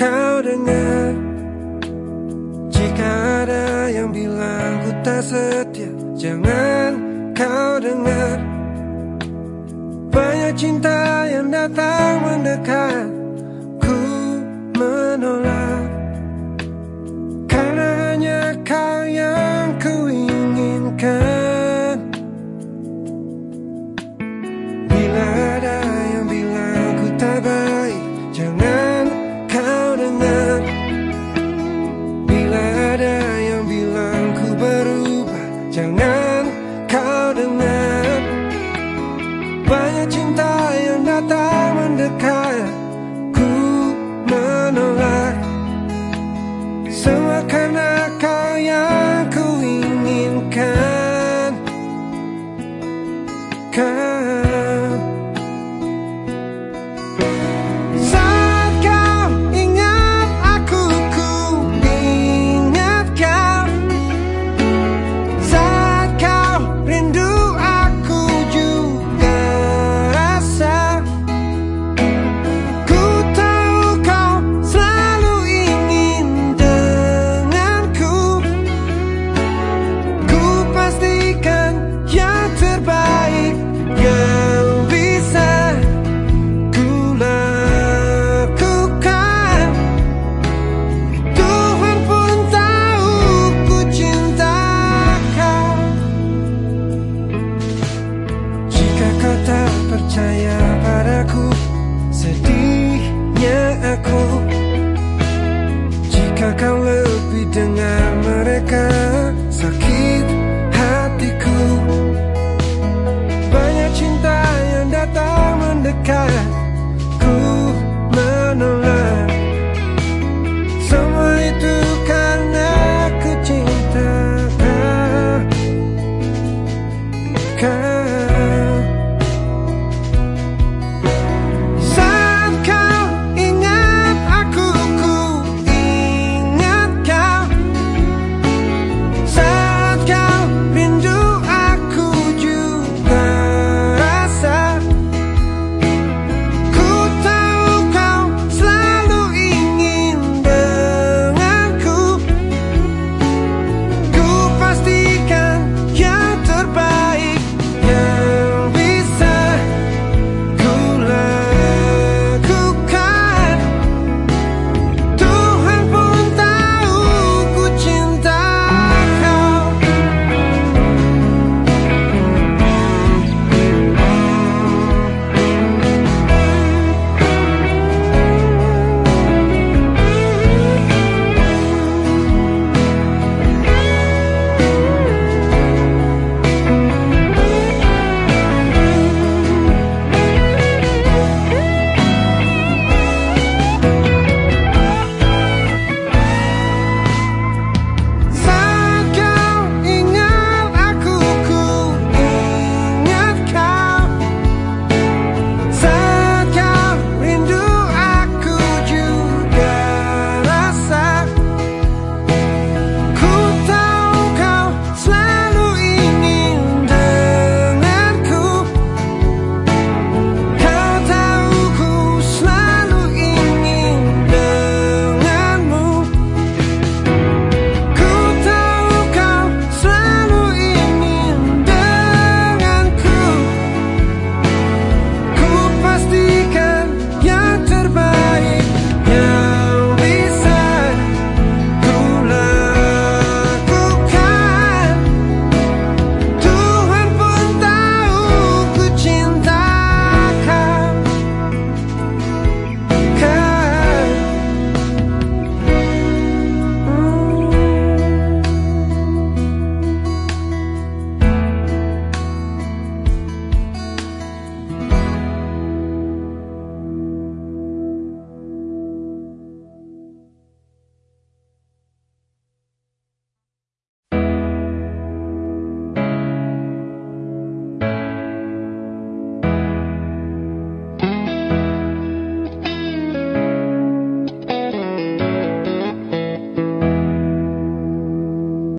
kau dengar Jika ada yang bilang ku tak setia Jangan kau dengar. Banyak cinta yang datang mendekat Ku menolak. Karena hanya kau yang ku inginkan. Kau lebih dengan mereka. Sakit